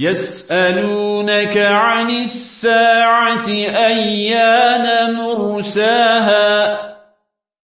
يسألونك عن الساعة أيان مرساها